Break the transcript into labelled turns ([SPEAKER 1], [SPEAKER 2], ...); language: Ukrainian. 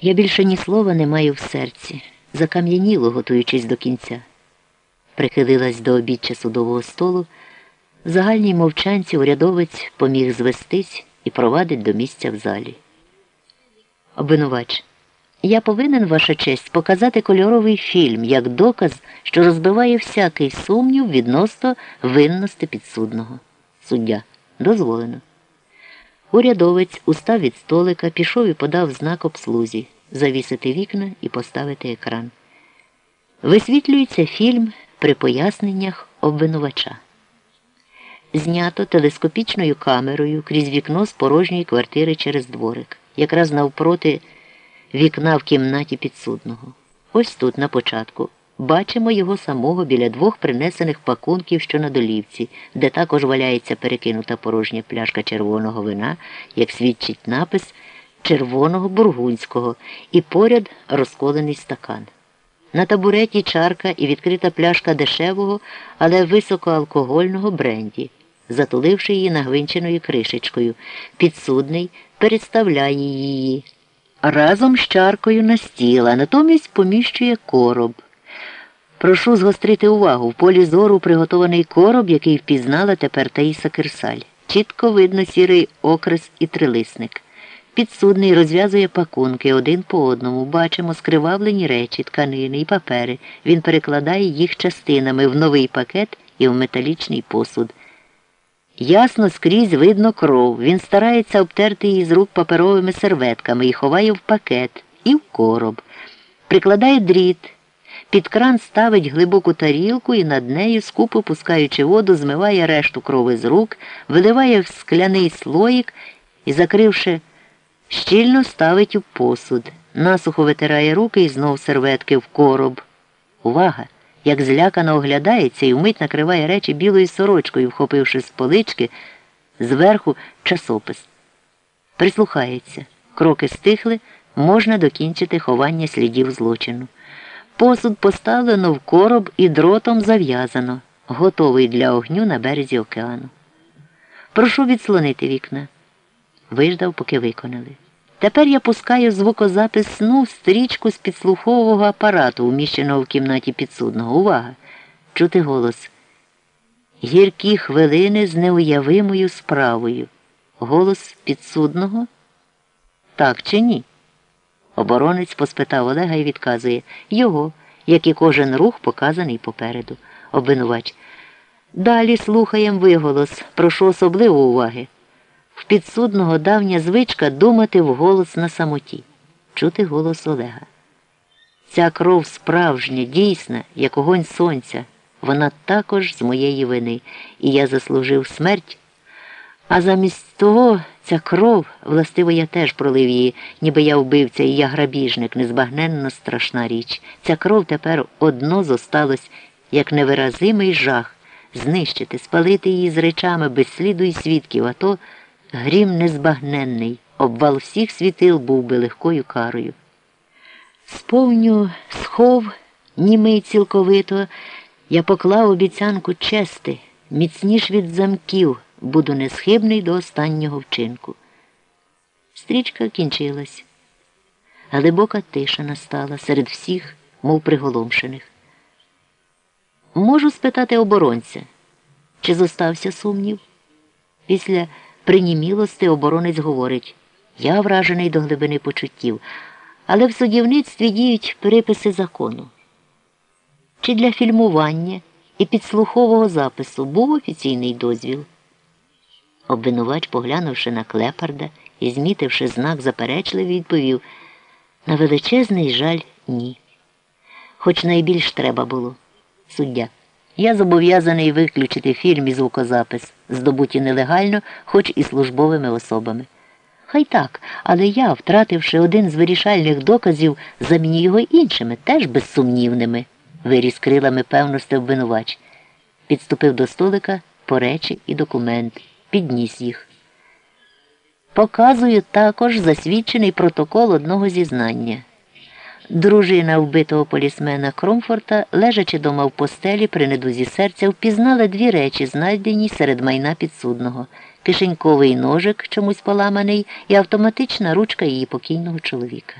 [SPEAKER 1] Я більше ні слова не маю в серці, закам'яніло, готуючись до кінця. Прихилилась до обідчя судового столу. В загальній мовчанці урядовець поміг звестись і провадить до місця в залі. Обвинувач, я повинен, ваша честь, показати кольоровий фільм як доказ, що розбиває всякий сумнів відносно винності підсудного. Суддя. Дозволено. Урядовець устав від столика, пішов і подав знак обслузі завісити вікна і поставити екран. Висвітлюється фільм при поясненнях обвинувача. Знято телескопічною камерою крізь вікно з порожньої квартири через дворик, якраз навпроти вікна в кімнаті підсудного. Ось тут, на початку, бачимо його самого біля двох принесених пакунків, що на долівці, де також валяється перекинута порожня пляшка червоного вина, як свідчить напис червоного бургунського і поряд розколений стакан. На табуреті чарка і відкрита пляшка дешевого, але високоалкогольного бренді, затуливши її нагвинченою кришечкою. Підсудний переставляє її разом з чаркою на стіл, натомість поміщує короб. Прошу згострити увагу в полі зору приготований короб, який впізнала тепер Таїса Кирсаль. Чітко видно сірий окрес і трилисник. Підсудний розв'язує пакунки один по одному. Бачимо скривавлені речі, тканини і папери. Він перекладає їх частинами в новий пакет і в металічний посуд. Ясно скрізь видно кров. Він старається обтерти її з рук паперовими серветками і ховає в пакет і в короб. Прикладає дріт. Під кран ставить глибоку тарілку і над нею, скупо пускаючи воду, змиває решту крови з рук, виливає в скляний слоїк і, закривши, щільно ставить у посуд, насухо витирає руки і знов серветки в короб. Увага! Як злякано оглядається і вмить накриває речі білою сорочкою, вхопивши з полички зверху часопис. Прислухається. Кроки стихли, можна докінчити ховання слідів злочину. Посуд поставлено в короб і дротом зав'язано, готовий для огню на березі океану. Прошу відслонити вікна. Виждав, поки виконали. Тепер я пускаю звукозапис сну стрічку з підслухового апарату, уміщеного в кімнаті підсудного. Увага! Чути голос. Гіркі хвилини з неуявимою справою. Голос підсудного? Так чи ні? Оборонець поспитав Олега і відказує його, як і кожен рух показаний попереду. Обвинувач. Далі слухаємо виголос. Прошу особливо уваги. В підсудного давня звичка думати вголос на самоті, чути голос Олега. Ця кров справжня, дійсна, як огонь сонця, вона також з моєї вини, і я заслужив смерть. А замість того ця кров, властиво, я теж пролив її, ніби я вбивця і я грабіжник, незбагненно страшна річ. Ця кров тепер одно зосталось, як невиразимий жах, знищити, спалити її з речами без сліду і свідків, а то грім незбагненний, обвал всіх світил був би легкою карою. Сповню схов, німий цілковито, я поклав обіцянку чести, міцніш від замків буду несхибний до останнього вчинку. Стрічка кінчилась. Глибока тиша настала серед всіх, мов приголомшених. Можу спитати оборонця, чи зостався сумнів? Після принімілости оборонець говорить я вражений до глибини почуттів, але в судівництві діють переписи закону. Чи для фільмування і підслухового запису був офіційний дозвіл? Обвинувач, поглянувши на клепарда і змітивши знак заперечливий, відповів на величезний жаль ні. Хоч найбільш треба було. Суддя. Я зобов'язаний виключити фільм і звукозапис, здобуті нелегально, хоч і службовими особами. Хай так, але я, втративши один з вирішальних доказів, заміню його іншими, теж безсумнівними, виріс крилами певності обвинувач. Підступив до столика по речі і документ підніс їх. Показую також засвідчений протокол одного зізнання. Дружина вбитого полісмена Кромфорта, лежачи дома в постелі при недузі серця, впізнала дві речі, знайдені серед майна підсудного кишеньковий ножик, чомусь поламаний, і автоматична ручка її покійного чоловіка.